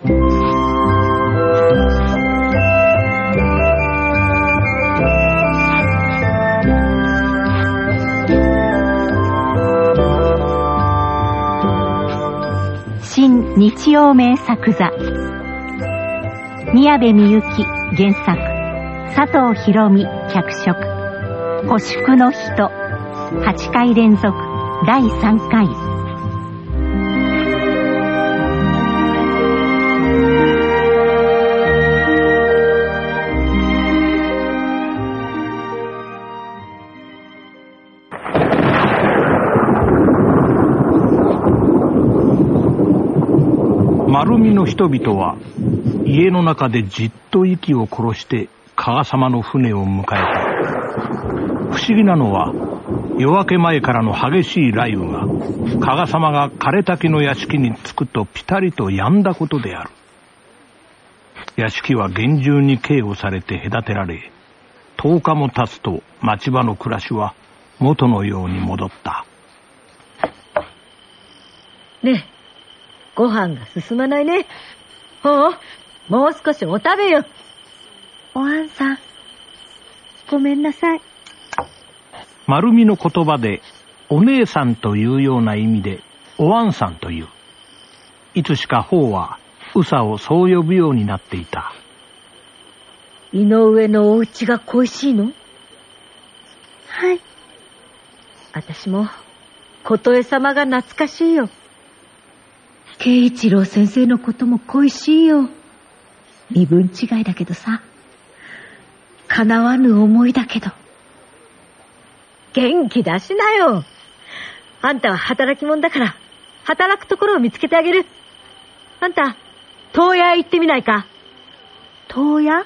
新日曜名作座。宮部みゆき原作。佐藤博美脚色「星福の人」8回連続。第3回。丸見の人々は家の中でじっと息を殺して加賀様の船を迎えた。不思議なのは夜明け前からの激しい雷雨が加賀様が枯れ滝の屋敷に着くとピタリと止んだことである。屋敷は厳重に警護されて隔てられ10日も経つと町場の暮らしは元のように戻った。ねえご飯が進まないね。ほうもう少しお食べよ。おあんさんごめんなさい。丸みの言葉でお姉さんというような意味でおあんさんという。いつしか方はうさをそう呼ぶようになっていた。井上のお家が恋しいの？はい。私も琴江様が懐かしいよ慶一郎先生のことも恋しいよ。身分違いだけどさ。叶わぬ思いだけど。元気出しなよ。あんたは働き者だから。働くところを見つけてあげる。あんた東屋へ行ってみないか。東屋？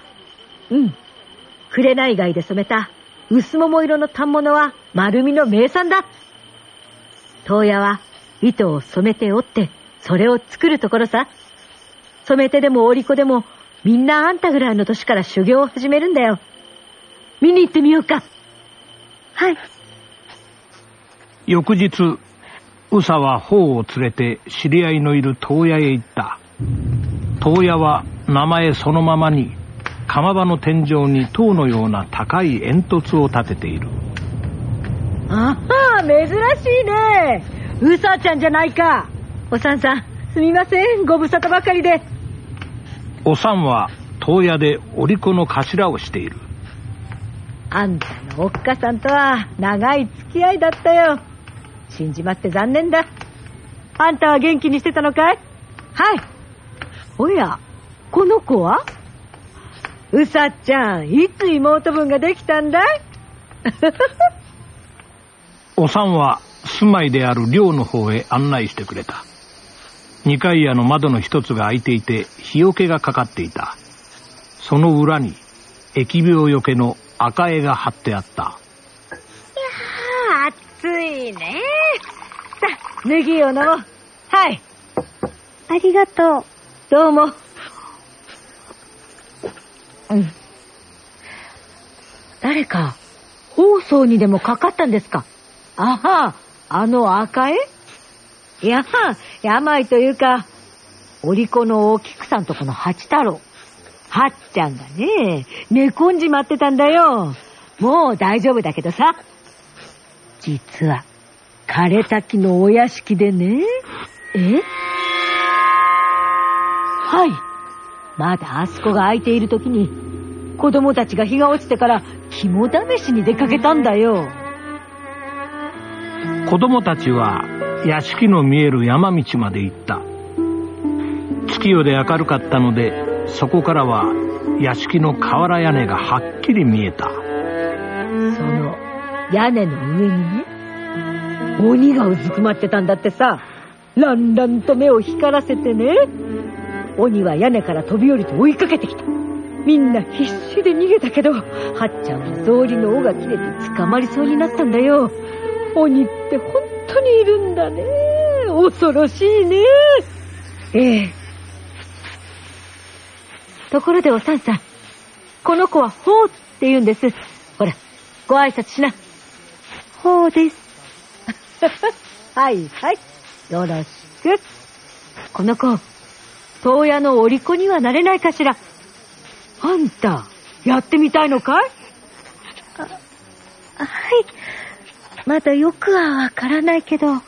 うん。紅貝で染めた薄桃色の反物は丸みの名産だ。東屋は糸を染めて折ってそれを作るところさ。染め手でも織り子でもみんなあんたぐらいの年から修行を始めるんだよ。見に行ってみようか。はい。翌日宇佐は方を連れて知り合いのいる東屋へ行った。東屋は名前そのままに釜場の天井に塔のような高い煙突を立てている。ああ珍しいね。うさちゃんじゃないかおさんさんすみません。ご無沙汰ばかりでおさんは東屋で織子の頭をしている。あんたのおっかさんとは長い付き合いだったよ。死んじまって残念だ。あんたは元気にしてたのかい？はい。おやこの子は？うさちゃんいつ妹分ができたんだい？おさんは住まいである寮の方へ案内してくれた二階屋の窓の一つが開いていて日よけがかかっていた。その裏に疫病よけの赤絵が貼ってあった。いやー暑いね。さあ脱ぎを飲もうはい。ありがとう。どうも。うん。誰か放送にでもかかったんですか？あはあの赤絵？いや病というか織子のお菊さんとこの八太郎。はっちゃんがね寝込んじまってたんだよ。もう大丈夫だけどさ。実は枯れ滝のお屋敷でね。え？はい。まだあそこが空いている時に子供たちが日が落ちてから肝試しに出かけたんだよ。子供たちは屋敷の見える山道まで行った。月夜で明るかったのでそこからは屋敷の瓦屋根がはっきり見えた。その屋根の上にね鬼がうずくまってたんだってさ。ランランと目を光らせてね鬼は屋根から飛び降りて追いかけてきた。みんな必死で逃げたけどはっちゃんは草履の尾が切れて捕まりそうになったんだよ。鬼って本当にいるんだね。恐ろしいね。ええ。ところでおさんさんこの子はホーって言うんです。ほらご挨拶しな。ほうです。はいはい。よろしく。この子洞爺の虜にはなれないかしら。あんた、やってみたいのかい？はい。まだよくはわからないけど。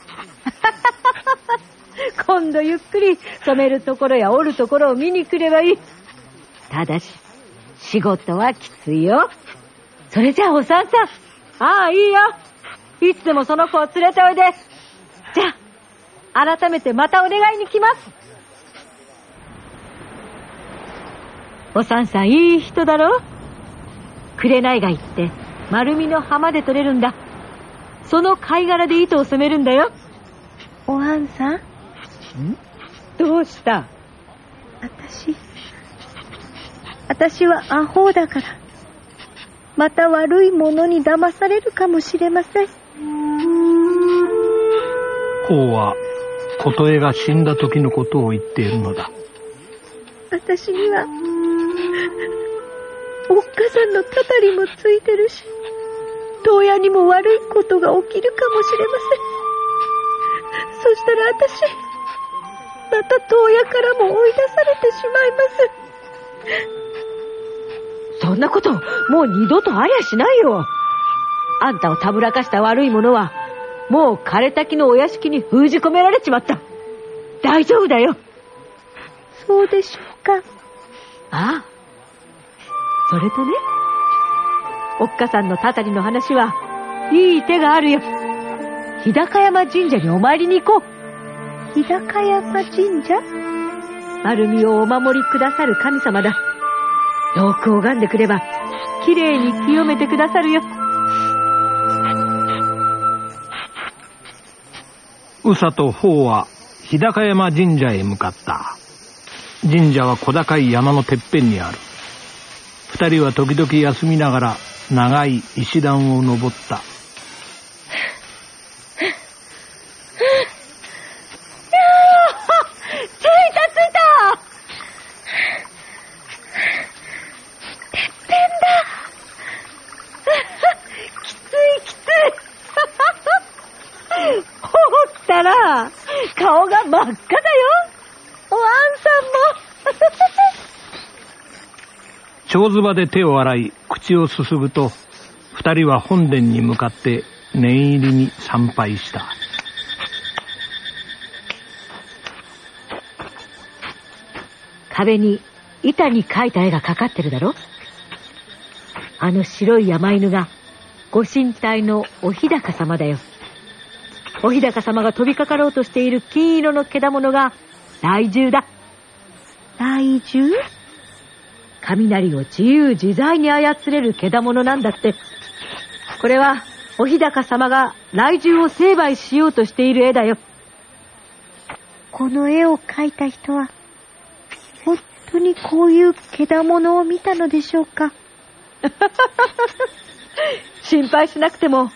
今度ゆっくり染めるところや折るところを見に来ればいい。ただし、仕事はきついよ。それじゃあおさんさん。ああ、いいよ。いつでもその子を連れておいで。じゃあ、改めてまたお願いに来ます。おさんさん、いい人だろ？紅貝って丸みの浜で取れるんだ。その貝殻で糸を染めるんだよ。おはんさん？どうした？私、私はアホだから、また悪いものに騙されるかもしれません。王は琴恵が死んだ時のことを言っているのだ。私には、おっかさんのたたりもついてるし、洞爺にも悪いことが起きるかもしれません。そしたら私、また洞爺からも追い出されてしまいます。そんなこと、もう二度とありゃしないよ。あんたをたぶらかした悪いものは、もう枯れた木のお屋敷に封じ込められちまった。大丈夫だよ。そうでしょうか。ああ。それとね、おっかさんのたたりの話は、いい手があるよ。日高山神社にお参りに行こう。日高山神社？丸みをお守りくださる神様だ。よく拝んでくれば、きれいに清めてくださるよ。宇佐と宝は日高山神社へ向かった神社は小高い山のてっぺんにある二人は時々休みながら長い石段を登った着いた着いたてっぺんだきついきついほったら、顔が真っ赤だよおあんさんも長ズバで手を洗い口をすすぐと二人は本殿に向かって念入りに参拝した壁に板に描いた絵がかかってるだろ？あの白い山犬がご神体のお日高様だよ。お日高様が飛びかかろうとしている金色の獣が雷獣だ。雷獣？雷を自由自在に操れる獣なんだって。これはお日高様が雷獣を成敗しようとしている絵だよ。この絵を描いた人は、本当にこういう獣を見たのでしょうか？心配しなくても、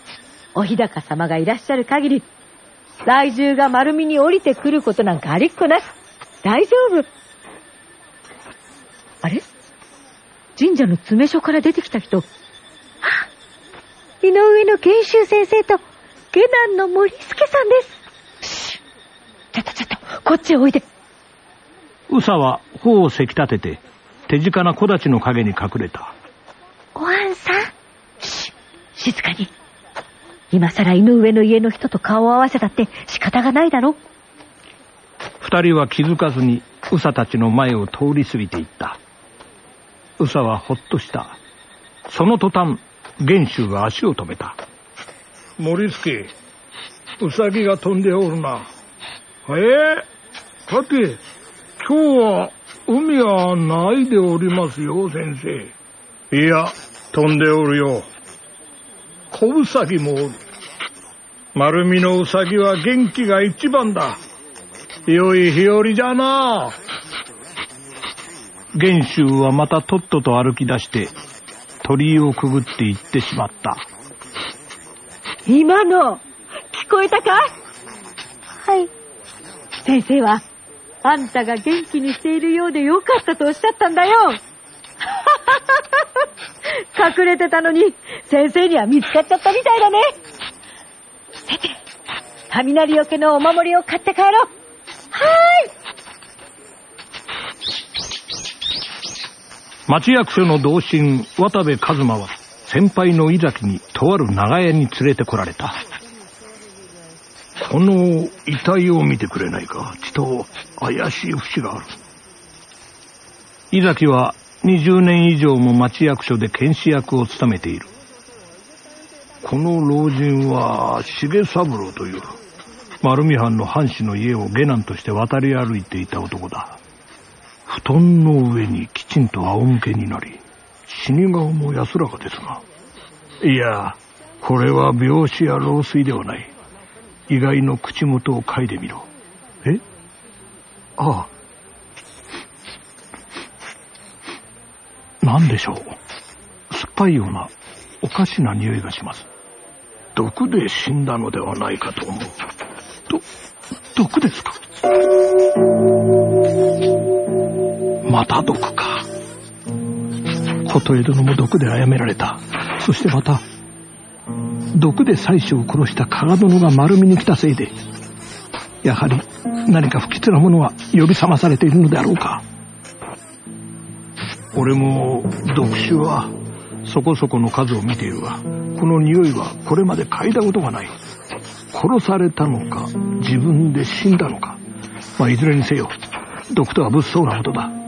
お日高様がいらっしゃる限り、雷獣が丸みに降りてくることなんかありっこない。大丈夫。あれ？神社の詰め所から出てきた人。井上の研修先生と、下男の森助さんです。ちょっとちょっと、こっちへおいで。宇佐は頬をせき立てて手近な木立の陰に隠れたおはんさん静かに。今さら井上の家の人と顔を合わせたって仕方がないだろ。二人は気づかずに宇佐たちの前を通り過ぎていった宇佐はほっとした。その途端玄州が足を止めた。森助ウサギが飛んでおるな。ええさて今日は海はないでおりますよ先生。いや飛んでおるよ。小ウサギもおる。丸みのウサギは元気が一番だ。良い日和じゃな玄州はまたとっとと歩き出して鳥居をくぐって行ってしまった今の、聞こえたか？はい。先生は、あんたが元気にしているようでよかったとおっしゃったんだよ。隠れてたのに、先生には見つかっちゃったみたいだね。さて、雷よけのお守りを買って帰ろう。はーい。町役所の同心渡部一馬は先輩の井崎にとある長屋に連れてこられた。この遺体を見てくれないかちと怪しい節がある。井崎は20年以上も町役所で検視役を務めている。この老人は重三郎という丸見藩の藩士の家を下男として渡り歩いていた男だ。布団の上にきちんと仰向けになり死に顔も安らかですがいやこれは病死や老衰ではない。意外の口元を嗅いでみろ。え？ああ。何でしょう。酸っぱいようなおかしな匂いがします。毒で死んだのではないかと思う。ど毒ですか？また毒か。琴江殿も毒で殺められた。そしてまた毒で妻子を殺した加賀殿が丸みに来たせいでやはり何か不吉なものは呼び覚まされているのであろうか。俺も毒酒はそこそこの数を見ているがこの匂いはこれまで嗅いだことがない。殺されたのか自分で死んだのか。まあいずれにせよ毒とは物騒なことだ。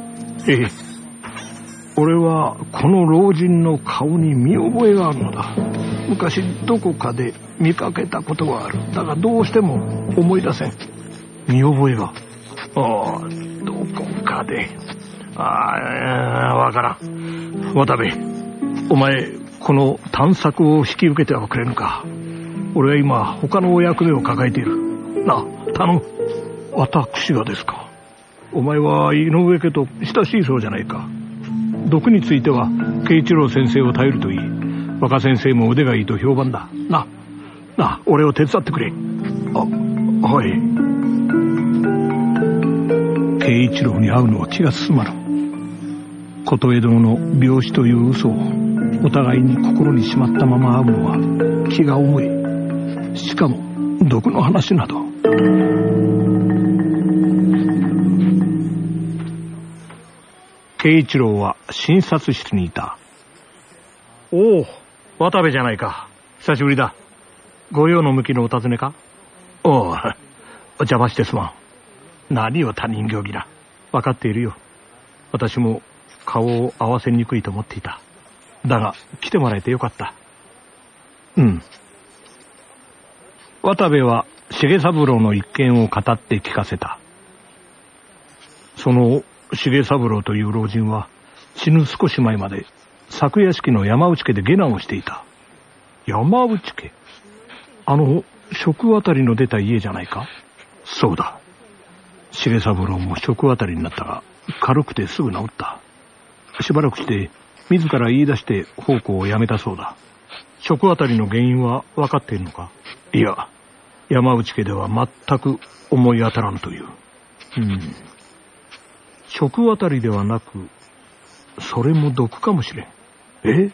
ええ。俺はこの老人の顔に見覚えがあるのだ。昔どこかで見かけたことがある。だがどうしても思い出せん。見覚えが？ああどこかで。ああわからん。渡部お前この探索を引き受けてはくれぬか？俺は今他のお役目を抱えている。なあ頼む。私がですか？お前は井上家と親しいそうじゃないか。毒については慶一郎先生を頼るといい。若先生も腕がいいと評判だ。なな俺を手伝ってくれ。あはい。慶一郎に会うのは気が進まぬ。琴江殿の病死という嘘をお互いに心にしまったまま会うのは気が重い。しかも毒の話など。慶一郎は診察室にいた。おお渡部じゃないか。久しぶりだ。御用の向きのお尋ねか？おおお邪魔してすまん。何を他人行儀だ。分かっているよ。私も顔を合わせにくいと思っていた。だが来てもらえてよかった。うん。渡部は重三郎の一件を語って聞かせた。その重三郎という老人は死ぬ少し前まで昨夜敷の山内家で下男をしていた。山内家？あの食あたりの出た家じゃないか？そうだ。重三郎も食あたりになったが軽くてすぐ治った。しばらくして自ら言い出して奉公をやめたそうだ。食あたりの原因は分かっているのか？いや山内家では全く思い当たらんという。うん。食あたりではなくそれも毒かもしれん。え？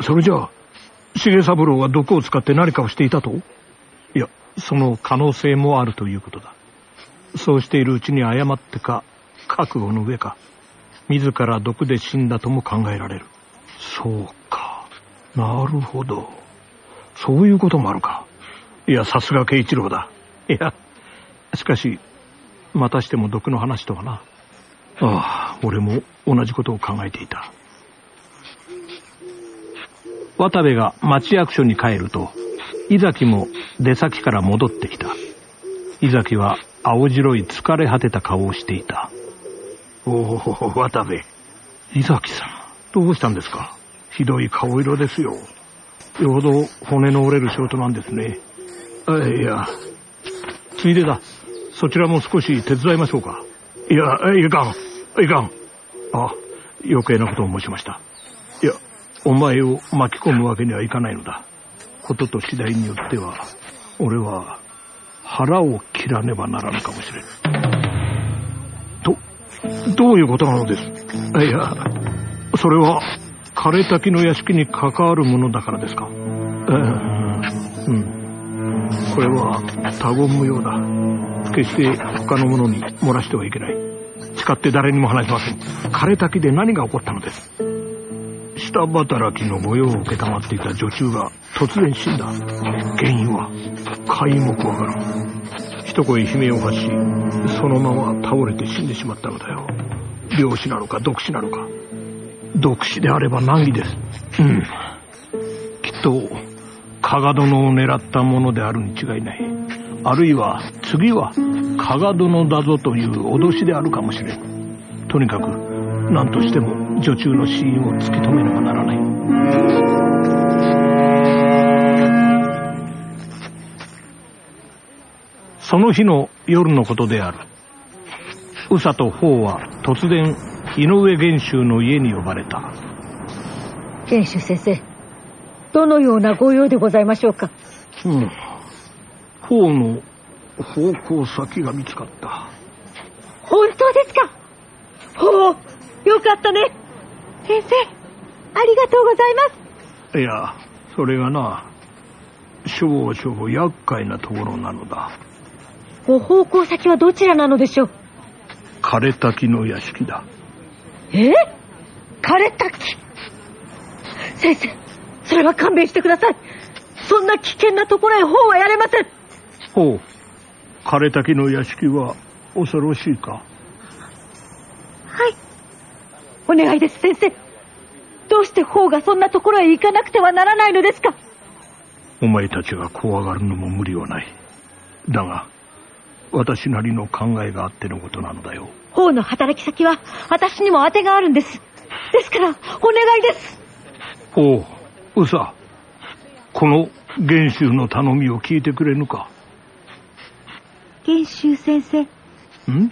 それじゃあ重三郎は毒を使って何かをしていたと？いやその可能性もあるということだ。そうしているうちに誤ってか覚悟の上か自ら毒で死んだとも考えられる。そうか。なるほど。そういうこともあるか。いやさすが慶一郎だ。いやしかしまたしても毒の話とはな。ああ俺も同じことを考えていた。渡部が町役所に帰ると井崎も出先から戻ってきた。井崎は青白い疲れ果てた顔をしていた。おお渡部。井崎さんどうしたんですか？ひどい顔色ですよ。よほど骨の折れる仕事なんですね。あいや。ついでだ。そちらも少し手伝いましょうかいやいかん。いかん。あ余計なことを申しました。いやお前を巻き込むわけにはいかないのだ。ことと次第によっては俺は腹を切らねばならぬかもしれん。とどういうことなのです？いやそれは枯れ滝の屋敷に関わるものだからですか？うん。これは他言無用だ。決して他の者に漏らしてはいけない誓って誰にも話しません。枯れた木で何が起こったのです。下働きの御用を受けたまっていた女中が突然死んだ。原因は皆目わからん。一声悲鳴を発し、そのまま倒れて死んでしまったのだよ。病死なのか毒死なのか。毒死であれば難儀です。うん。きっと、加賀殿を狙ったものであるに違いない。あるいは、次は、加賀殿だぞという脅しであるかもしれん。とにかく、何としても女中の死因を突き止めねばならない。その日の夜のことである。宇佐と宝は突然井上玄州の家に呼ばれた玄州先生どのようなご用でございましょうか？うん方の方向先が見つかった。本当ですか？ほうよかったね。先生ありがとうございます。いやそれがな少々厄介なところなのだ。ご方向先はどちらなのでしょう？枯れた木の屋敷だ。え？枯れた木先生、それは勘弁してください。そんな危険なところへ方はやれません。ほう。枯れた木の屋敷は恐ろしいか？はい。お願いです、先生。どうして方がそんなところへ行かなくてはならないのですか？お前たちが怖がるのも無理はない。だが、私なりの考えがあってのことなのだよ。王の働き先は私にも当てがあるんです。ですから、お願いです。おう、うさ。この玄州の頼みを聞いてくれぬか？玄州先生。ん？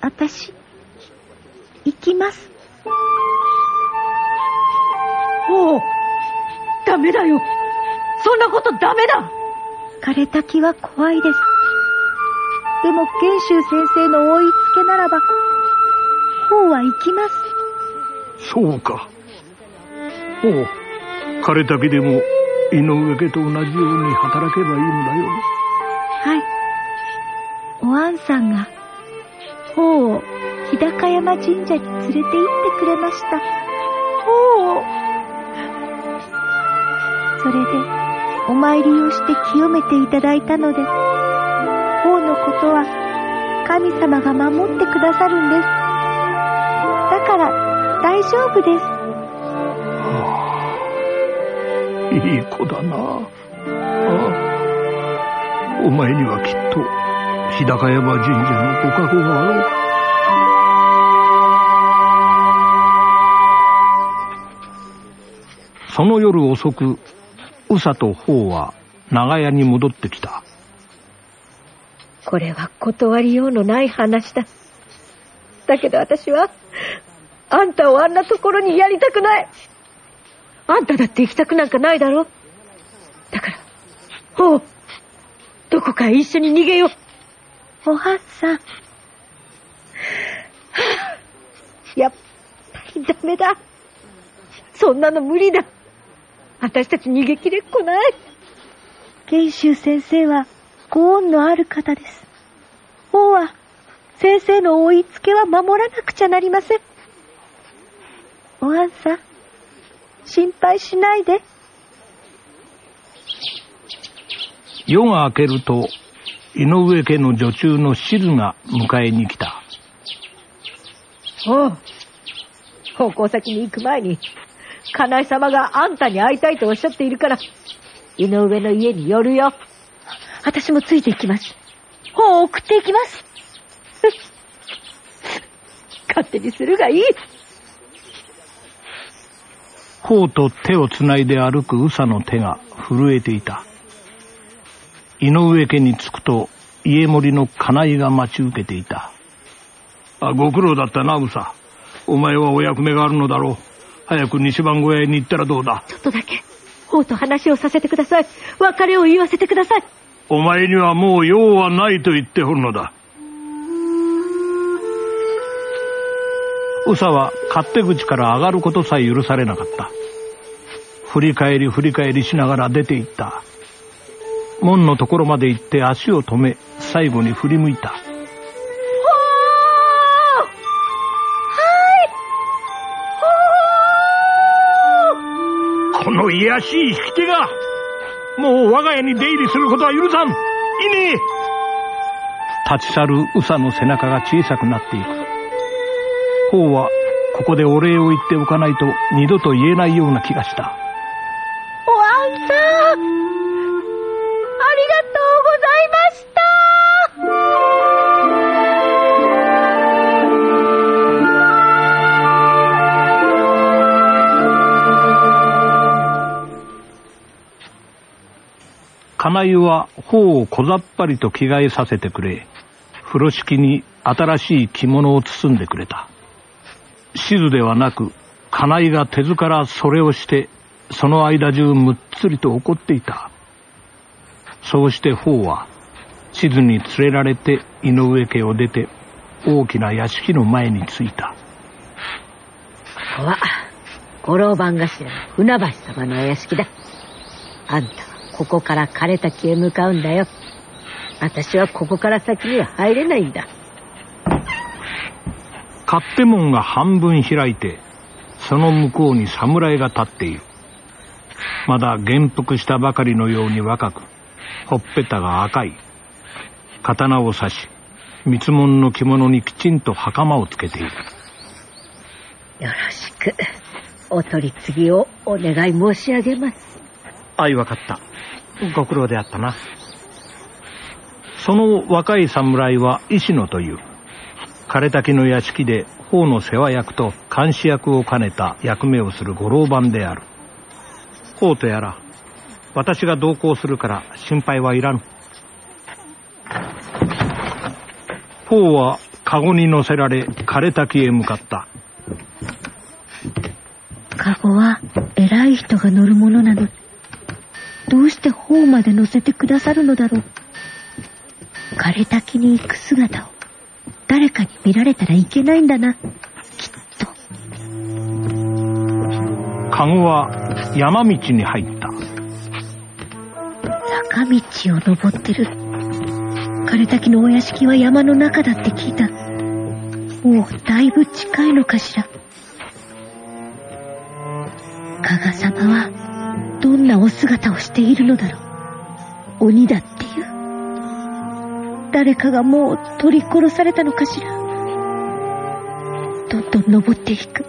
私、行きます。おう、ダメだよ。そんなことダメだ枯れた木は怖いです。でも玄州先生の追いつけならば、方は行きます。そうか。おう、枯れた木でも井上家と同じように働けばいいんだよ。はい。おあんさんが、方を日高山神社に連れて行ってくれました。ほう。それで、お参りをして清めていただいたので、王のことは神様が守ってくださるんです。だから大丈夫です。はあ、いい子だな。ああ、お前にはきっと日高山神社のご加護があろう。その夜遅く、宇佐と宝は長屋に戻ってきた。これは断りようのない話だ。だけど私は、あんたをあんなところにやりたくない。あんただって行きたくなんかないだろ。だから、ほう、どこかへ一緒に逃げよう。おはっさん。はあ、やっぱりダメだ。そんなの無理だ。私たち逃げきれっこない。玄州先生は、ご恩のある方です。王は、先生の追いつけは守らなくちゃなりません。おあんさん、心配しないで。夜が明けると、井上家の女中の静が迎えに来た。おう。奉公先に行く前に、金井様があんたに会いたいとおっしゃっているから、井上の家に寄るよ。私もついていきます。本を送っていきます。勝手にするがいい。頬と手をつないで歩く宇佐の手が震えていた。井上家に着くと家森の金井が待ち受けていた。あ、ご苦労だったな、宇佐。お前はお役目があるのだろう。早く西番小屋に行ったらどうだ？ちょっとだけ、王と話をさせてください。別れを言わせてください。お前にはもう用はないと言っておるのだ。宇佐は勝手口から上がることさえ許されなかった。振り返り振り返りしながら出て行った。門のところまで行って足を止め、最後に振り向いた。この卑しい引き手がもう我が家に出入りすることは許さん。いねえ。立ち去る宇佐の背中が小さくなっていく。王はここでお礼を言っておかないと二度と言えないような気がした。おあんさん金井は頬を小ざっぱりと着替えさせてくれ、風呂敷に新しい着物を包んでくれた。静ではなく、金井が手ずからそれをして、その間中むっつりと怒っていた。そうして頬は、地図に連れられて井上家を出て、大きな屋敷の前に着いた。ここは、五郎番頭の船橋様のお屋敷だ。あんたここから枯れた木へ向かうんだよ。私はここから先には入れないんだ。勝手門が半分開いて、その向こうに侍が立っている。まだ元服したばかりのように若く、ほっぺたが赤い。刀を刺し、三つ門の着物にきちんと袴をつけている。よろしく、お取り次ぎをお願い申し上げます。あいわかった。ご苦労であったな。その若い侍は石野という、枯れ滝の屋敷で法の世話役と監視役を兼ねた役目をする五郎番である。法とやら、私が同行するから心配はいらぬ。法はカゴに乗せられ枯れ滝へ向かった。カゴは偉い人が乗るものなのどうして方まで乗せてくださるのだろう。枯れ滝に行く姿を誰かに見られたらいけないんだな、きっと。カゴは山道に入った。坂道を登ってる。枯れ滝のお屋敷は山の中だって聞いた。もうだいぶ近いのかしら。加賀様はどんなお姿をしているのだろう。鬼だっていう。誰かがもう取り殺されたのかしら。どんどん登っていく。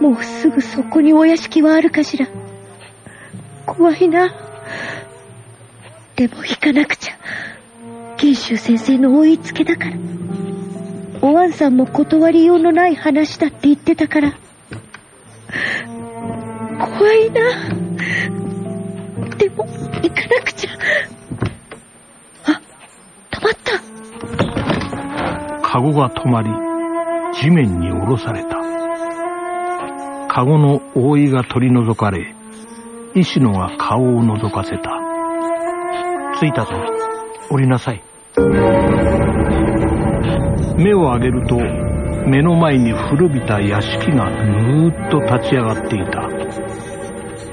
もうすぐそこにお屋敷はあるかしら。怖いな。でも行かなくちゃ。賢秀先生の追いつけだから。おわんさんも断りようのない話だって言ってたから。怖いな。でも、行かなくちゃ。あ、止まった。カゴが止まり、地面に下ろされた。カゴの覆いが取り除かれ、石野が顔を覗かせた。着いたぞ。降りなさい。目を上げると、目の前に古びた屋敷がぬーっと立ち上がっていた。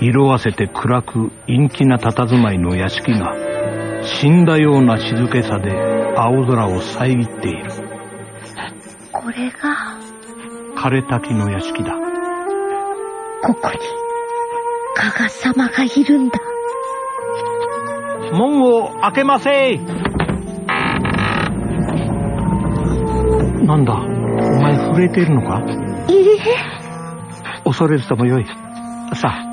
色あせて暗く陰気な佇まいの屋敷が死んだような静けさで青空を遮っている。これが枯れ滝の屋敷だ。ここに加賀様がいるんだ。門を開けませなんだお前震えているのか？いいえ。恐れずともよい。さあ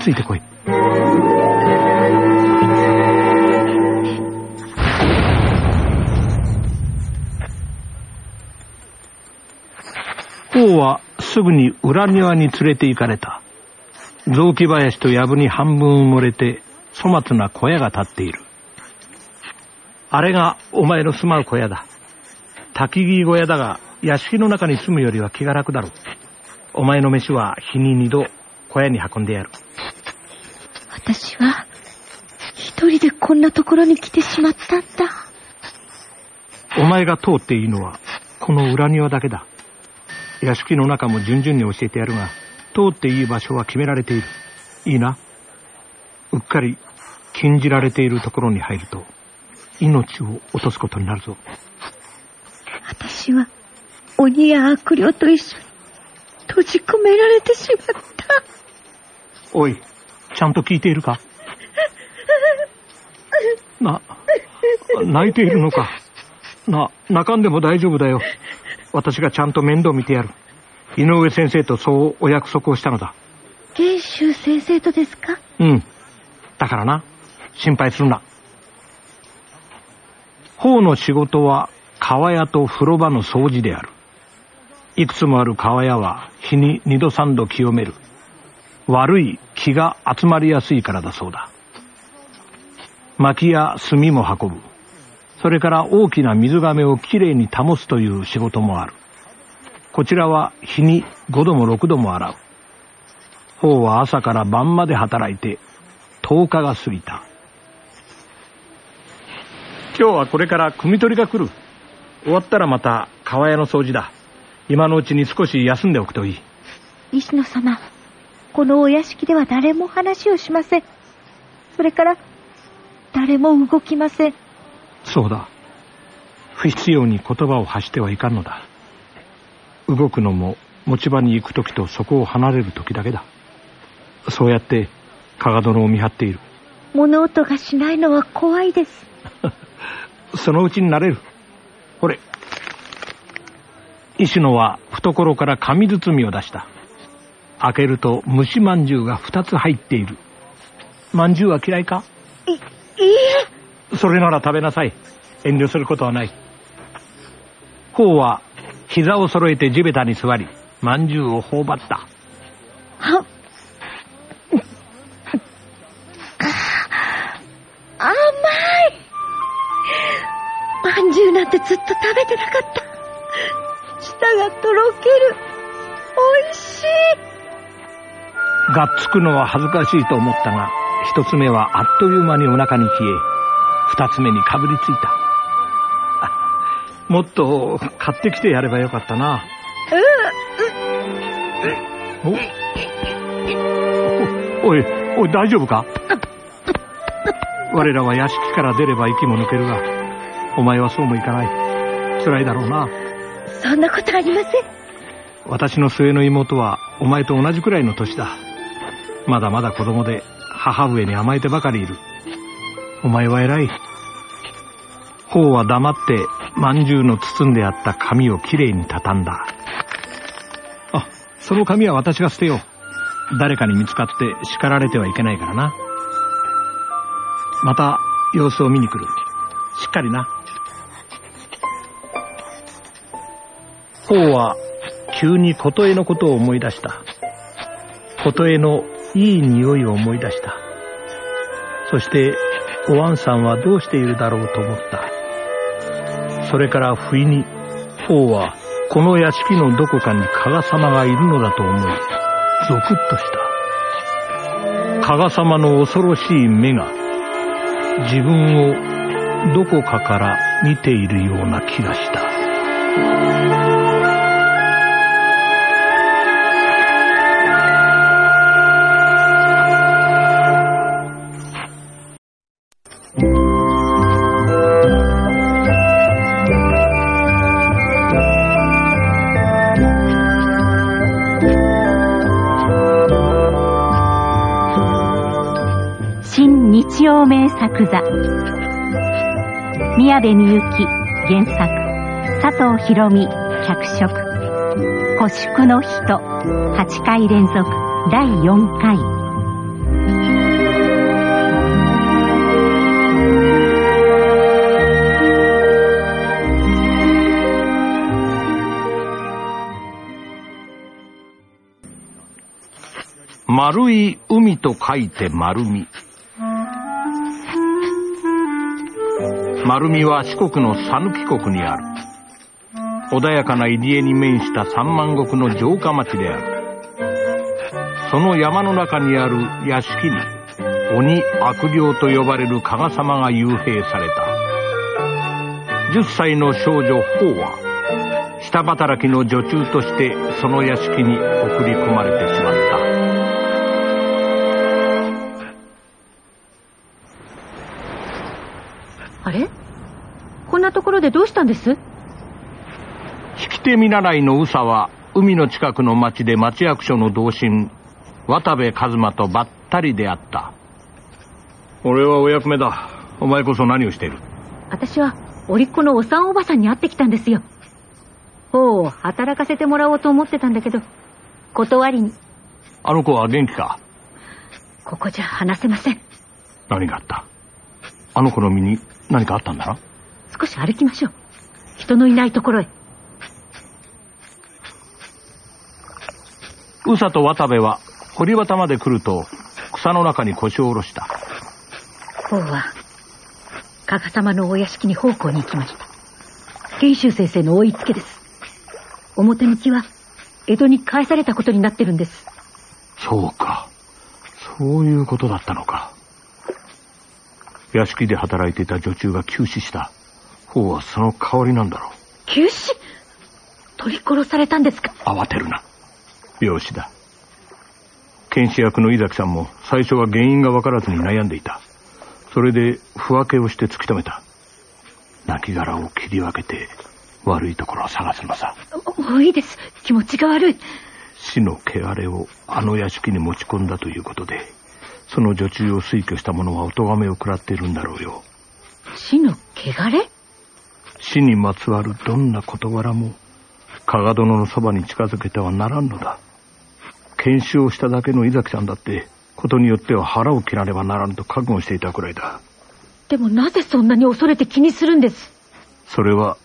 ついてこい。王はすぐに裏庭に連れて行かれた。雑木林と藪に半分埋もれて粗末な小屋が立っている。あれがお前の住まう小屋だ。焚き木小屋だが、屋敷の中に住むよりは気が楽だろう。お前の飯は日に二度小屋に運んでやる。私は、一人でこんなところに来てしまったんだ。お前が通っていいのは、この裏庭だけだ。屋敷の中も順々に教えてやるが、通っていい場所は決められている。いいな？うっかり禁じられているところに入ると、命を落とすことになるぞ。私は、鬼や悪霊と一緒に閉じ込められてしまった。おい、ちゃんと聞いているか？な、泣いているのか？な、泣かんでも大丈夫だよ。私がちゃんと面倒見てやる。井上先生とそうお約束をしたのだ。玄州先生とですか？うん。だからな、心配するな。方の仕事は川屋と風呂場の掃除である。いくつもある川屋は日に二度三度清める。悪い気が集まりやすいからだそうだ。薪や炭も運ぶ。それから大きな水亀をきれいに保つという仕事もある。こちらは日に5度も6度も洗う。方は朝から晩まで働いて10日が過ぎた。今日はこれから汲み取りが来る。終わったらまた川屋の掃除だ。今のうちに少し休んでおくといい。石野様、このお屋敷では誰も話をしません。それから、誰も動きません。そうだ。不必要に言葉を発してはいかんのだ。動くのも持ち場に行くときとそこを離れるときだけだ。そうやって、加賀殿を見張っている。物音がしないのは怖いです。そのうちになれる。ほれ。石野は懐から紙包みを出した。開けると蒸しまんじゅうが二つ入っている。まんじゅうは嫌いか？い、いいえ。それなら食べなさい。遠慮することはない。ほうは膝を揃えて地べたに座り、まんじゅうを頬張った。は、甘がっつくのは恥ずかしいと思ったが、一つ目はあっという間にお腹に消え、二つ目にかぶりついた。あ もっと買ってきてやればよかったな。うん、おおい、おい、大丈夫か？我らは屋敷から出れば息も抜けるが、お前はそうもいかない。辛いだろうな。そんなことありません。私の末の妹はお前と同じくらいの年だ。まだまだ子供で母上に甘えてばかりいる。お前は偉い。頬は黙ってまんじゅうの包んであった紙をきれいに畳んだ。あ、その紙は私が捨てよう。誰かに見つかって叱られてはいけないからな。また様子を見に来る。しっかりな。頬は急に琴絵のことを思い出した。琴絵のいい匂いを思い出した。そして、おわんさんはどうしているだろうと思った。それから不意に、王はこの屋敷のどこかに加賀様がいるのだと思い、ゾクッとした。加賀様の恐ろしい目が、自分をどこかから見ているような気がした。作座。宮部みゆき原作。佐藤博美脚色「古宿の人」8回連続。第4回。丸い海と書いて丸み。丸みは四国の讃岐国にある。穏やかな入り江に面した三万石の城下町である。その山の中にある屋敷に、鬼悪霊と呼ばれる加賀様が幽閉された。十歳の少女鳳は、下働きの女中としてその屋敷に送り込まれてしまった。あれ？なところでどうしたんです？引き手見習いの宇佐は海の近くの町で町役所の同心渡部一馬とばっったりであった。俺はお役目だ。お前こそ何をしている？私は、甥っ子のお産おばさんに会ってきたんですよ。ほう、働かせてもらおうと思ってたんだけど、断りに、あの子は元気か？ここじゃ話せません。何があった？あの子の身に何かあったんだな少し歩きましょう。人のいないところへ。宇佐と渡部は堀端まで来ると草の中に腰を下ろした。ほうは、加賀様のお屋敷に奉公に行きました。賢秀先生の追いつけです。表向きは、江戸に返されたことになってるんです。そうか。そういうことだったのか。屋敷で働いていた女中が急死した。方はその代わりなんだろう。急死？取り殺されたんですか？慌てるな。病死だ。検視役の井崎さんも最初は原因がわからずに悩んでいた。それで不分けをして突き止めた。亡骸を切り分けて悪いところを探すのさ。ももういいです。気持ちが悪い。死の汚れをあの屋敷に持ち込んだということで、その女中を推挙した者はお咎めを食らっているんだろうよ。死の汚れ？死にまつわるどんな事柄も、加賀殿のそばに近づけてはならんのだ。検証しただけの井崎さんだって、ことによっては腹を切らねばならんと覚悟していたくらいだ。でもなぜそんなに恐れて気にするんです？それは、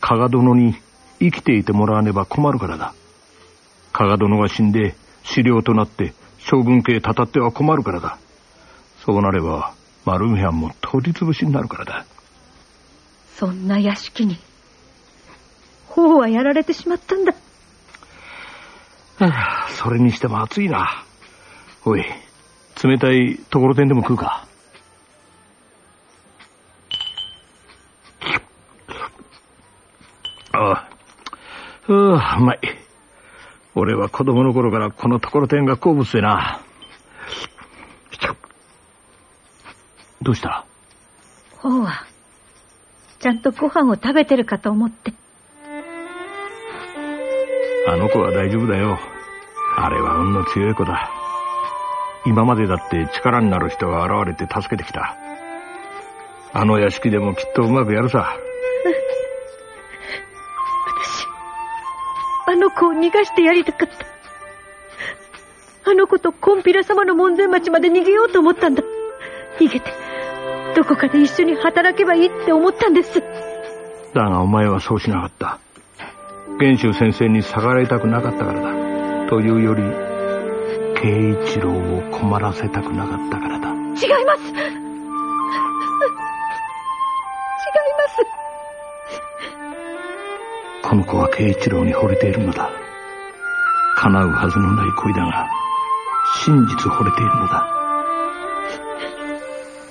加賀殿に生きていてもらわねば困るからだ。加賀殿が死んで、資料となって、将軍家へたたっては困るからだ。そうなれば、丸見藩も取り潰しになるからだ。そんな屋敷に、王はやられてしまったんだ。は あそれにしても暑いな。おい、冷たいところてんでも食うか。ああ、うあ、うまい。俺は子供の頃からこのところてんが好物でな。どうした？王は、ちゃんとご飯を食べてるかと思って。あの子は大丈夫だよ。あれは運の強い子だ。今までだって力になる人が現れて助けてきた。あの屋敷でもきっとうまくやるさ。私、あの子を逃がしてやりたかった。あの子とコンピラ様の門前町まで逃げようと思ったんだ。逃げて、どこかで一緒に働けばいいって思ったんです。だがお前はそうしなかった。玄州先生に逆らいたくなかったからだ。というより、慶一郎を困らせたくなかったからだ。違います違いますこの子は慶一郎に惚れているのだ。叶うはずのない恋だが、真実惚れているのだ。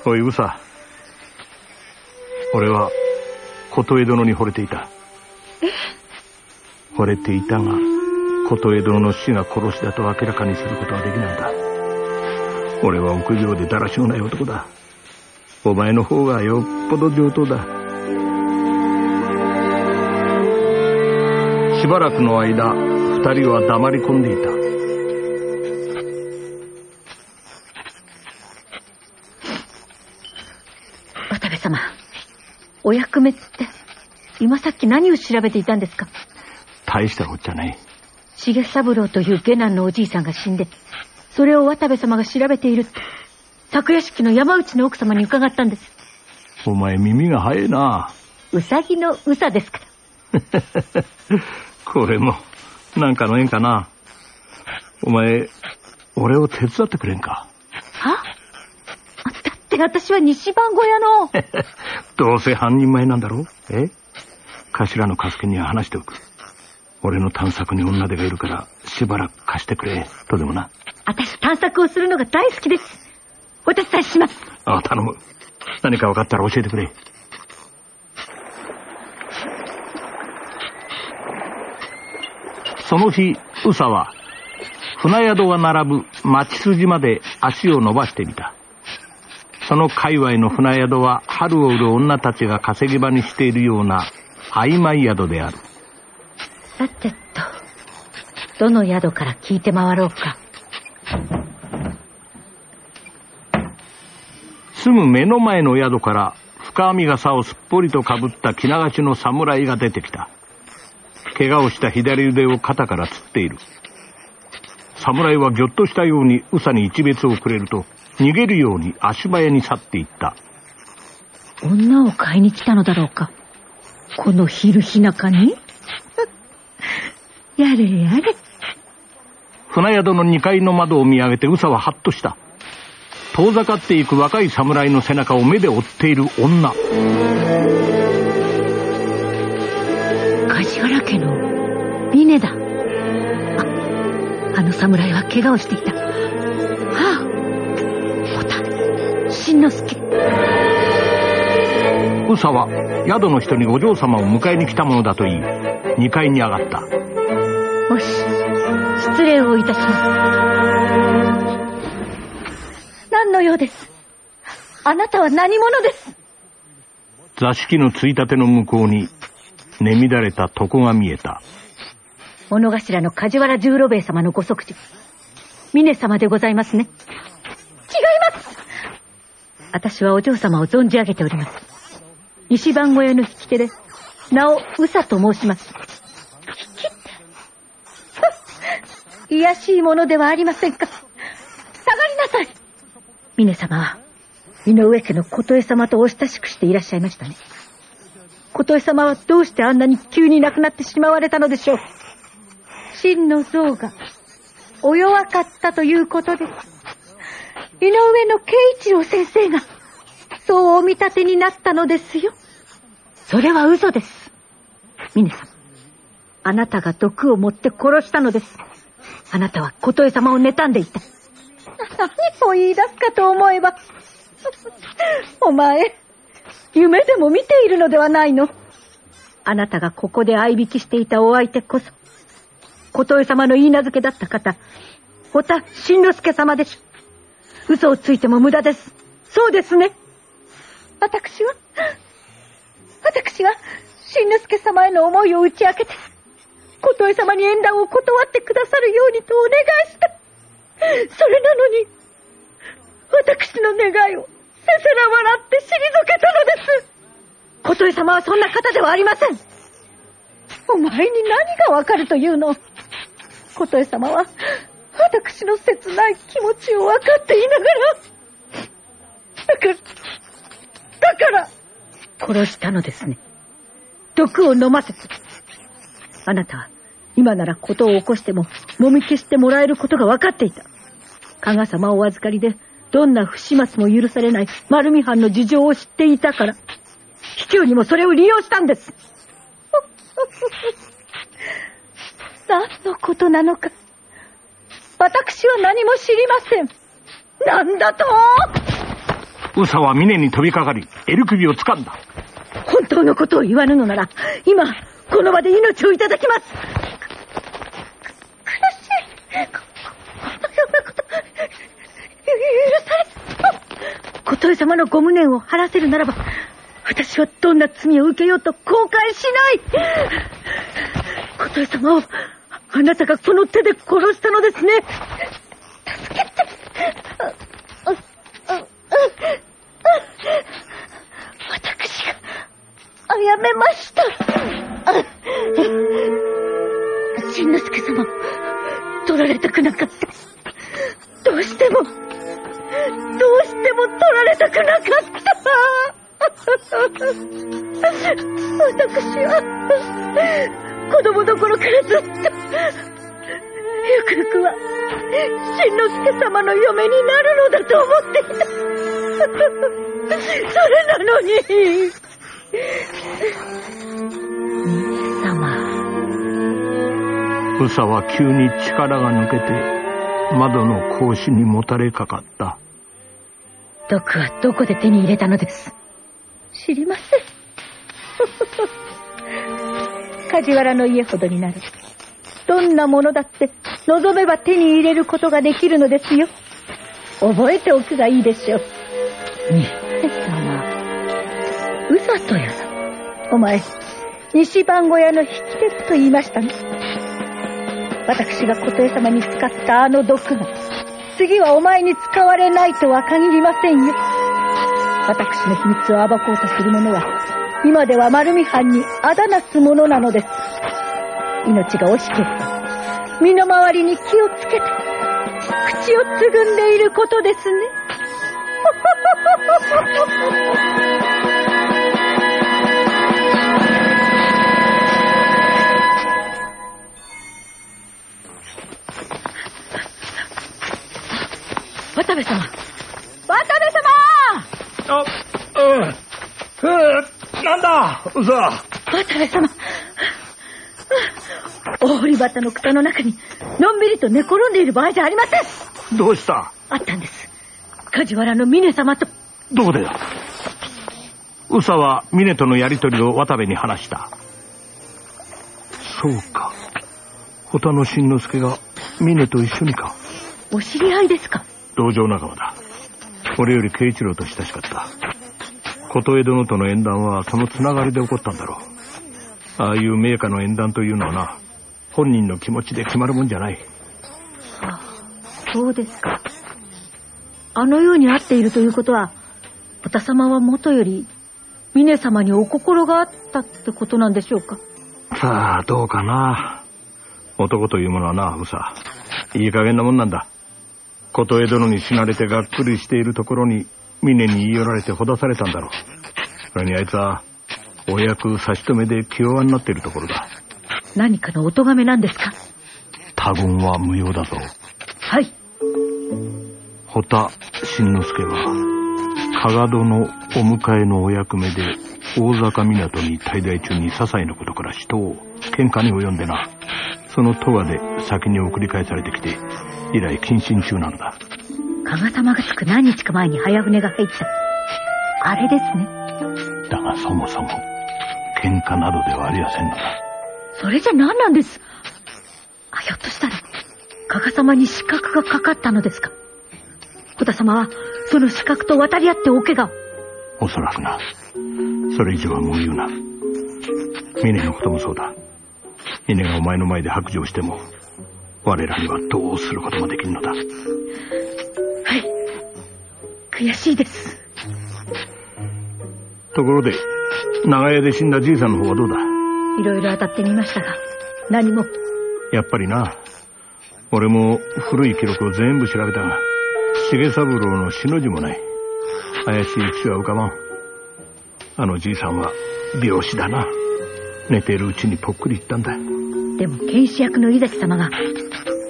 おい、うさ。俺は、琴江殿に惚れていた。惚れていたが、琴江殿の死が殺しだと明らかにすることはできないんだ。俺は臆病でだらしのない男だ。お前の方がよっぽど上等だ。しばらくの間、二人は黙り込んでいた。お役目って、今さっき何を調べていたんですか？大したこっちゃない。重三郎という下男のおじいさんが死んで、それを渡部様が調べているって、昨夜敷の山内の奥様に伺ったんです。お前耳が早いな。うさぎのうさですから。これも、なんかの縁かな。お前、俺を手伝ってくれんか？は？あだって私は西番小屋の。どうせ半人前なんだろえ？頭のカスケには話しておく。俺の探索に女手がいるから、しばらく貸してくれ、とでもな。私探索をするのが大好きです。お手伝いします。ああ、頼む。何か分かったら教えてくれ。その日、宇佐は、船宿が並ぶ町筋まで足を伸ばしてみた。その界隈の船宿は、春を売る女たちが稼ぎ場にしているような曖昧宿である。さてと、どの宿から聞いて回ろうか。すぐ目の前の宿から深編み傘をすっぽりとかぶった着流しの侍が出てきた。怪我をした左腕を肩からつっている。侍はぎょっとしたように宇佐に一別をくれると、逃げるように足早に去っていった。女を買いに来たのだろうか。この昼日中に？やれやれ。船宿の2階の窓を見上げて宇佐はハッとした。遠ざかっていく若い侍の背中を目で追っている女。梶原家の峰だ。あ、あの侍は怪我をしていた。新之助。宇佐は宿の人にお嬢様を迎えに来たものだと言い、2階に上がった。もし、失礼をいたします。何の用です？あなたは何者です？座敷のついたての向こうに、寝乱れた床が見えた。物頭の梶原十郎兵衛様のご息女、峰様でございますね。違います私はお嬢様を存じ上げております。西番小屋の引き手で、名を宇佐と申します。引き手癒しいものではありませんか。下がりなさい峰様は、井上家の琴江様とお親しくしていらっしゃいましたね。琴江様はどうしてあんなに急に亡くなってしまわれたのでしょう。真の像が、お弱かったということです。井上の慶一郎先生が、そうお見立てになったのですよ。それは嘘です。峰様、あなたが毒を持って殺したのです。あなたは琴江様を妬んでいた。何を言い出すかと思えば。お前、夢でも見ているのではないの。あなたがここで相引きしていたお相手こそ、琴江様の言い名付けだった方、小田新之助様でしょ。嘘をついても無駄です。そうですね。私は、私は、新之助様への思いを打ち明けて、琴江様に縁談を断ってくださるようにとお願いした。それなのに、私の願いをせせら笑って退けたのです。琴江様はそんな方ではありません。お前に何がわかるというの？琴江様は、私の切ない気持ちを分かっていながら、だから、だから、殺したのですね。毒を飲ませて。あなたは、今なら事を起こしても、もみ消してもらえることが分かっていた。加賀様お預かりで、どんな不始末も許されない丸見藩の事情を知っていたから、市中にもそれを利用したんです。何のことなのか。私は何も知りません。何だと？宇佐は峰に飛びかかり、エル首を掴んだ。本当のことを言わぬのなら、今、この場で命をいただきます。このようなこと、許され、琴江様のご無念を晴らせるならば、私はどんな罪を受けようと後悔しない琴江様を、あなたがその手で殺したのですね助けて私が、あめました新之助様、取られたくなかった。どうしても、どうしても取られたくなかった。私は、子供の頃からずっと、ゆくゆくは、新之助様の嫁になるのだと思っていた。それなのに。宇佐は急に力が抜けて窓の格子にもたれかかった毒はどこで手に入れたのです？梶原の家ほどになる。どんなものだって望めば手に入れることができるのですよ。覚えておくがいいでしょう。ねえ様うさとやお前西番小屋の引き手と言いましたね。私が琴江様に使ったあの毒が、次はお前に使われないとは限りませんよ。私の秘密を暴こうとする者は、今では丸見藩にあだなすものなのです。命が惜しければ、身の回りに気をつけて、口をつぐんでいることですね。渡部様渡部様あ、うん。えー、なんだ、うざ。渡部様大堀端の草の中に、のんびりと寝転んでいる場合じゃありませんどうした？あったんです。梶原の峰様と。どこでだ宇佐は峰とのやりとりを渡部に話した。そうか。保田の新之助が峰と一緒にか。お知り合いですか？同情仲間だ。俺より慶一郎と親しかった。琴江殿との縁談はそのつながりで起こったんだろう。ああいう名家の縁談というのはな、本人の気持ちで決まるもんじゃない。はあ、そうですか。あのように会っているということは、お田様はもとより、峰様にお心があったってことなんでしょうか？さあ、どうかな。男というものはな、うさ。いい加減なもんなんだ。琴江殿に死なれてがっくりしているところに、峰に言い寄られてほだされたんだろう。それにあいつは、お役差し止めで気弱になっているところだ。何かのお咎めなんですか？他言は無用だぞ。はい。保田新之助は、加賀戸のお迎えのお役目で、大坂港に滞在中に些細なことから人を喧嘩に及んでな。その戸賀で先に送り返されてきて、以来謹慎中なんだ。加賀様が着く何日か前に早船が入った。あれですね。だがそもそも、喧嘩などではありやせんのだ。それじゃ何なんです？あ、ひょっとしたら、加賀様に資格がかかったのですか？小田様は、その資格と渡り合っておけが。おそらくな。それ以上はもう言うな。峰のこともそうだ。峰がお前の前で白状しても、我らにはどうすることもできんのだ。はい。悔しいです。ところで、長屋で死んだじいさんの方はどうだ？いろいろ当たってみましたが、何も。やっぱりな。俺も古い記録を全部調べたが、重三郎の死の字もない。怪しい口は浮かばん。あのじいさんは病死だな。寝ているうちにぽっくりいったんだ。でも、剣士役の井崎様が、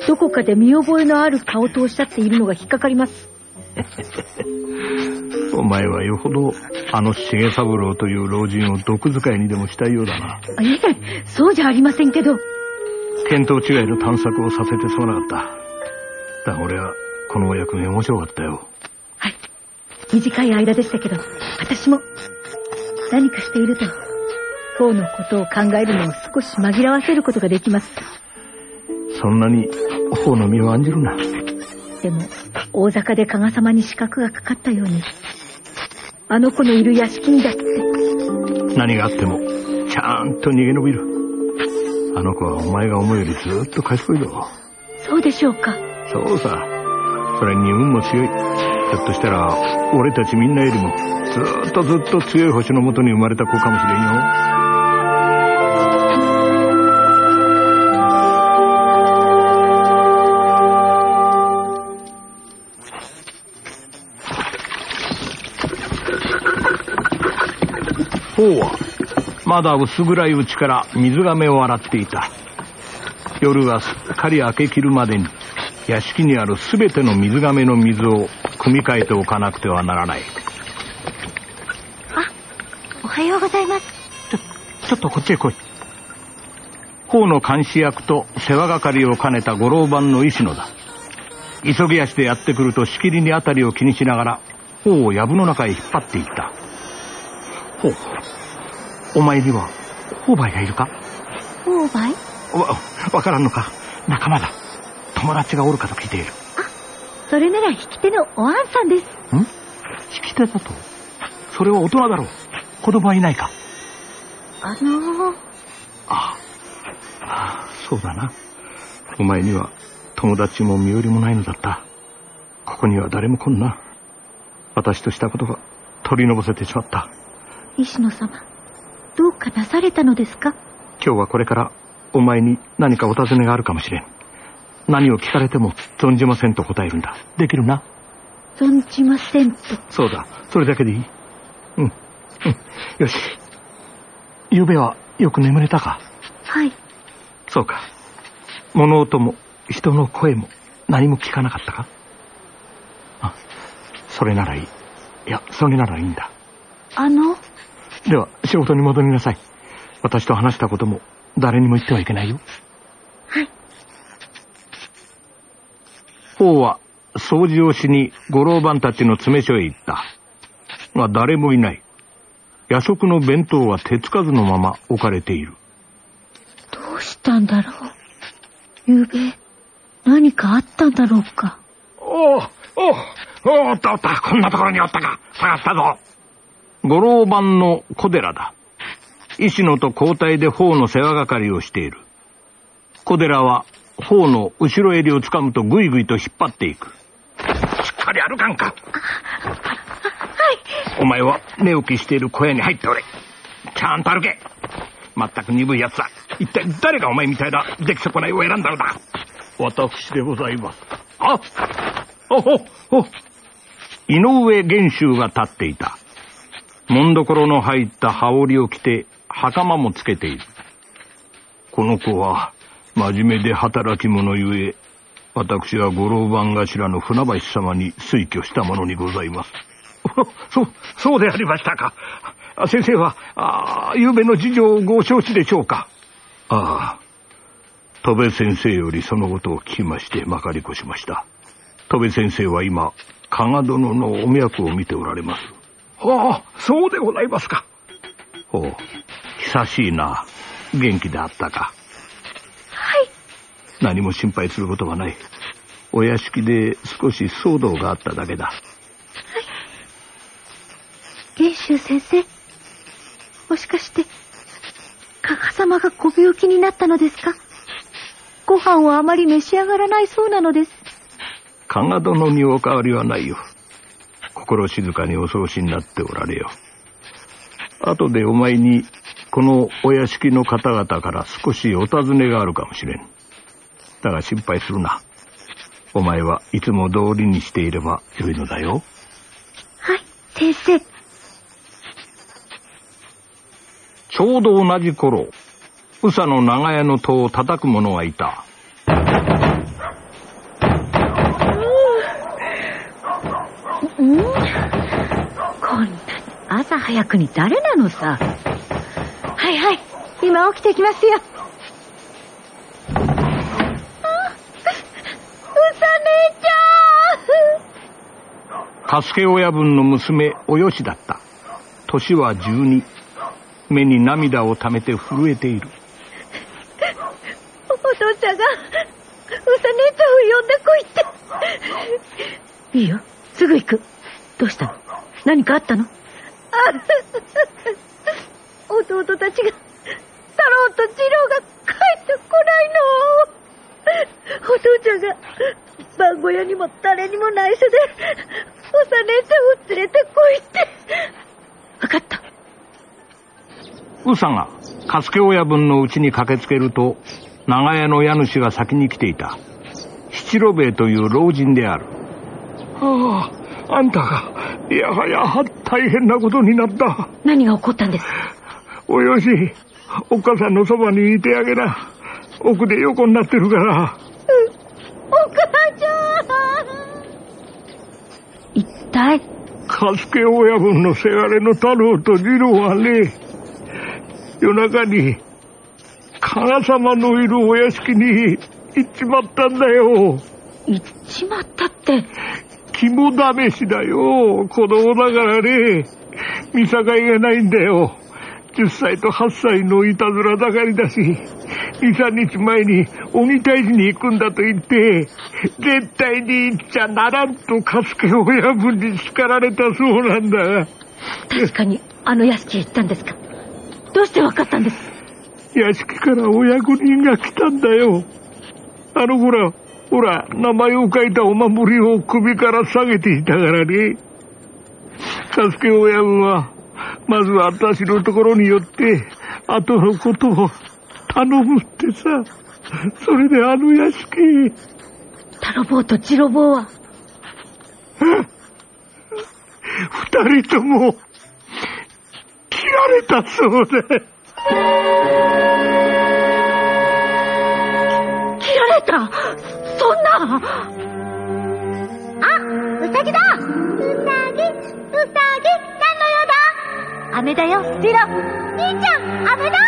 どこかで見覚えのある顔とおっしゃっているのが引っかかります。お前はよほど、あの重三郎という老人を毒使いにでもしたいようだな。いえ、そうじゃありませんけど。見当違いの探索をさせてすまなかった。だが俺は、このお役目面白かったよ。はい。短い間でしたけど、私も、何かしていると、方のことを考えるのを少し紛らわせることができます。そんなに方の身を案じるな。でも、大坂で加賀様に資格がかかったように、あの子のいる屋敷にだって。何があっても、ちゃんと逃げ延びる。あの子はお前が思うよりずっと賢いぞ。そうでしょうか。そうさ。それに運も強い。ひょっとしたら、俺たちみんなよりも、ずっとずっと強い星のもとに生まれた子かもしれんよ。王は、まだ薄暗いうちから水亀を洗っていた。夜はすっかり明け切るまでに、屋敷にあるすべての水亀の水を組み替えておかなくてはならない。あ、おはようございます。ちょ、ちょっとこっちへ来い。法の監視役と世話係を兼ねた五郎番の石野だ。急ぎ足でやってくるとしきりにあたりを気にしながら、法を藪の中へ引っ張っていった。ほう。お前には、購買がいるか？購買わ、わからんのか？仲間だ。友達がおるかと聞いている。あ、それなら引き手のおあんさんです。ん？引き手だと？それは大人だろう。子供はいないか？あのー、ああ、そうだな。お前には友達も身寄りもないのだった。ここには誰も来んな。私としたことが取りのぼせてしまった。石野様、どうかなされたのですか？今日はこれからお前に何かお尋ねがあるかもしれん。何を聞かれても存じませんと答えるんだ。できるな存じませんと。そうだ。それだけでいい。うん。うん。よし。昨べはよく眠れたか？はい。そうか。物音も人の声も何も聞かなかったか？あ、それならいい。いや、それならいいんだ。あのでは、仕事に戻りなさい。私と話したことも誰にも言ってはいけないよ。はい。王は掃除をしに五郎番たちの詰め所へ行った。が誰もいない。夜食の弁当は手つかずのまま置かれている。どうしたんだろう？ゆうべ、何かあったんだろうか？おおおおおったおった、こんなところにおったか。探したぞ。五郎番の小寺だ。石野と交代で法の世話係をしている。小寺は方の後ろ襟をつかむとぐいぐいと引っ張っていく。しっかり歩かんか。はい。お前は寝起きしている小屋に入っておれ。ちゃんと歩け。まったく鈍い奴だ。一体誰がお前みたいな出来損ないを選んだのだ。私でございます。あおほほ井上玄州が立っていた。もんどころの入った羽織を着て、袴もつけている。この子は、真面目で働き者ゆえ、私は五郎番頭の船橋様に推挙したものにございます。そう、そうでありましたか。先生は、ああ、昨べの事情をご承知でしょうか。ああ、戸部先生よりそのことを聞きましてまかり越しました。戸部先生は今、加賀殿のお脈を見ておられます。ああ、そうでございますか。おう、久しいな。元気であったか。何も心配することはない。お屋敷で少し騒動があっただけだ。はい。玄州先生、もしかして、加賀様がご病気になったのですか？ご飯をあまり召し上がらないそうなのです。加賀殿にお変わりはないよ。心静かにお過ごしになっておられよ。後でお前に、このお屋敷の方々から少しお尋ねがあるかもしれん。だが心配するな。お前はいつも通りにしていればよいのだよ。はい、先生。ちょうど同じ頃、宇佐の長屋の戸を叩く者がいた。ん、こんなに朝早くに誰なのさ？はいはい、今起きてきますよ。助け親分の娘、およしだった。年は十二。目に涙を溜めて震えている。お父ちゃんが、うさ姉ちゃんを呼んでこいって。いいよ、すぐ行く。どうした？の何かあったの？弟たちが、太郎と次郎が帰ってこないの。お父ちゃんが、番小屋にも誰にも内緒で、おさ姉ちゃんを連れてこいって。わかった。うさが、かすけ親分の家に駆けつけると、長屋の家主が先に来ていた。七郎兵衛という老人である。ああ、あんたが、いやはや、大変なことになった。何が起こったんです？およし、お母さんのそばにいてあげな。奥で横になってるから。たいかすけ親分のせがれの太郎と次郎はね、夜中に、加賀様のいるお屋敷に行っちまったんだよ。行っちまったって。肝試しだよ。子供だからね、見境がないんだよ。10歳と8歳のいたずら盛りだし、2、3日前に鬼退治に行くんだと言って、絶対に行っちゃならんとカスケ親分に叱られたそうなんだ。確かに、あの屋敷へ行ったんですかどうして分かったんです屋敷からお役人が来たんだよ。あのほら、ほら、名前を書いたお守りを首から下げていたからね。カスケ親分は、まずは私のところに寄って、後のことを頼むってさ。それであの屋敷へ。タロボーとジロボーは？二人とも、切られたそうで。切られた？そんなあ、うさぎだうさぎ、うさぎ、何の用だ飴だよ、ジロ。兄ちゃん、飴だ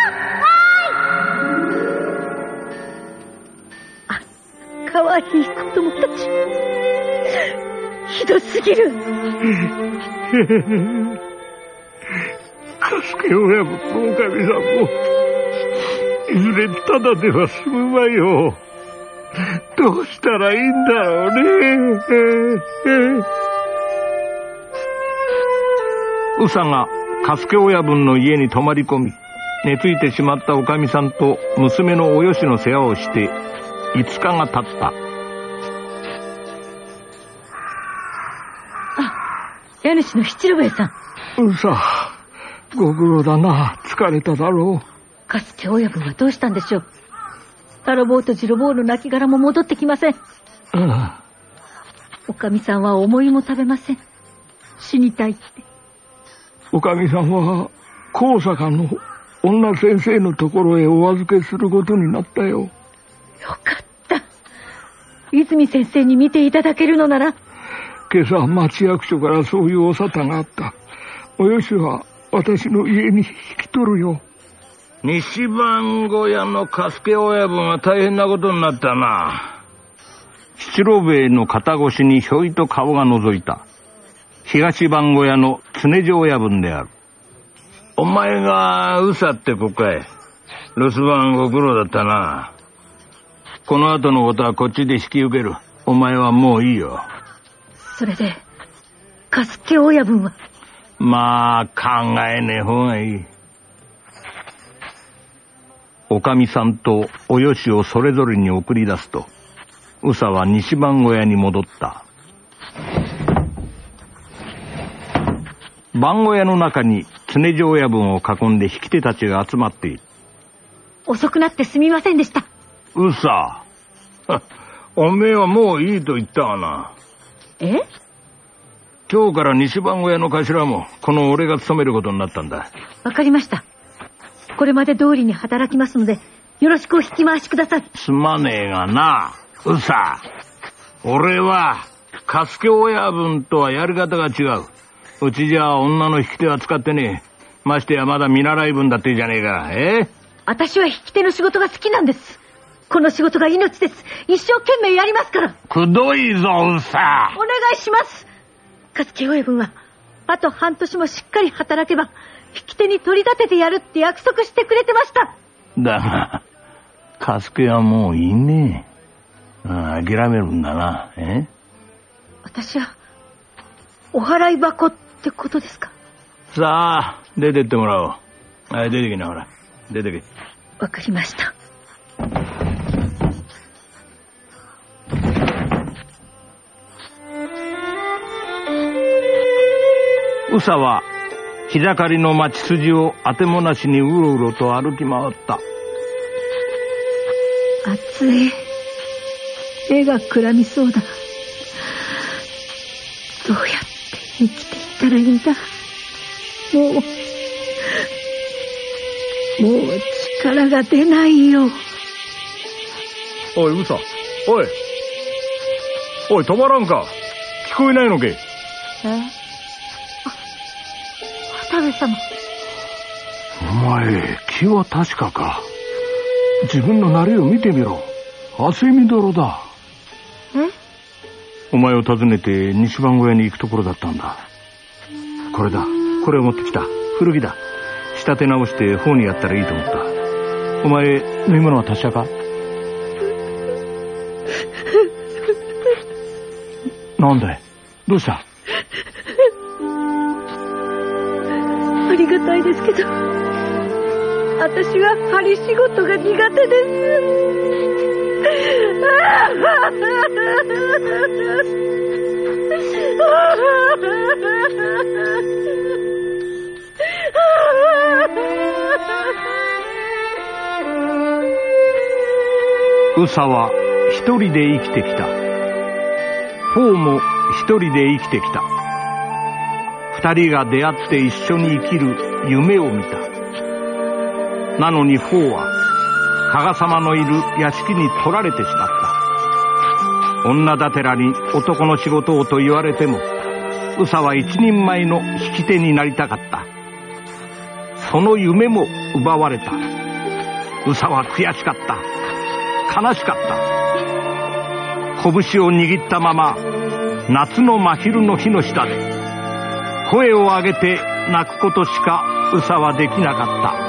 かわいい子供たち。ひどすぎる。かすけ親分のおかみさんも、いずれただでは済むまいよ。どうしたらいいんだろうね。うさが、かすけ親分の家に泊まり込み、寝ついてしまったおかみさんと娘のおよしの世話をして、5日が経った。あ、家主の七郎兵衛さん。うさ、ご苦労だな。疲れただろう。かつて親分はどうしたんでしょう？タロボーとジロボーの亡骸も戻ってきません。うん。おかみさんは思いも食べません。死にたいって。おかみさんは、高坂の女先生のところへお預けすることになったよ。よかった。泉先生に見ていただけるのなら。今朝町役所からそういうお沙汰があった。およしは私の家に引き取るよ。西番小屋の加助親分は大変なことになったな。七郎兵衛の肩越しにひょいと顔が覗いた。東番小屋の常城親分である。お前がうさってこかい。留守番ご苦労だったな。この後のことはこっちで引き受ける。お前はもういいよ。それで、カスケ親分は？まあ、考えねえ方がいい。おかみさんとおよしをそれぞれに送り出すと、うさは西番小屋に戻った。番小屋の中に常城親分を囲んで引き手たちが集まっている。遅くなってすみませんでした。うさ。おめえはもういいと言ったがな。え？今日から西番小屋の頭も、この俺が務めることになったんだ。わかりました。これまで通りに働きますので、よろしくお引き回しください。すまねえがな、うさ。俺は、カスケ親分とはやり方が違う。うちじゃ女の引き手は使ってねえ。ましてやまだ見習い分だってじゃねえか。え？私は引き手の仕事が好きなんです。この仕事が命です。一生懸命やりますから。くどいぞ、うさ。お願いします。かつけ親分は、あと半年もしっかり働けば、引き手に取り立ててやるって約束してくれてました。だが、かすけはもういいねえ。あ諦めるんだな、え？私は、お払い箱ってことですか？さあ、出てってもらおう。はい、出てきな、ほら。出てけ。わかりました。宇佐は日盛りの町筋をあてもなしにうろうろと歩き回った。暑い。絵がくらみそうだ。どうやって生きていったらいいんだ。もう、もう力が出ないよ。おい、うさ。おい。おい、止まらんか。聞こえないのけ。え？上様。お前、気は確かか？自分の慣れを見てみろ。汗みどろだ。えお前を訪ねて西番小屋に行くところだったんだ。これだ。これを持ってきた。古着だ。仕立て直して方にやったらいいと思った。お前、飲み物は達者か？なんだい？どうした？ですけど、私は針仕事が苦手です。ウサは一人で生きてきた。フォーも一人で生きてきた。二人が出会って一緒に生きる夢を見た。なのにフォーは、加賀様のいる屋敷に取られてしまった。女だてらに男の仕事をと言われても、ウサは一人前の引き手になりたかった。その夢も奪われた。ウサは悔しかった。悲しかった拳を握ったまま夏の真昼の日の下で声を上げて泣くことしかうさはできなかった。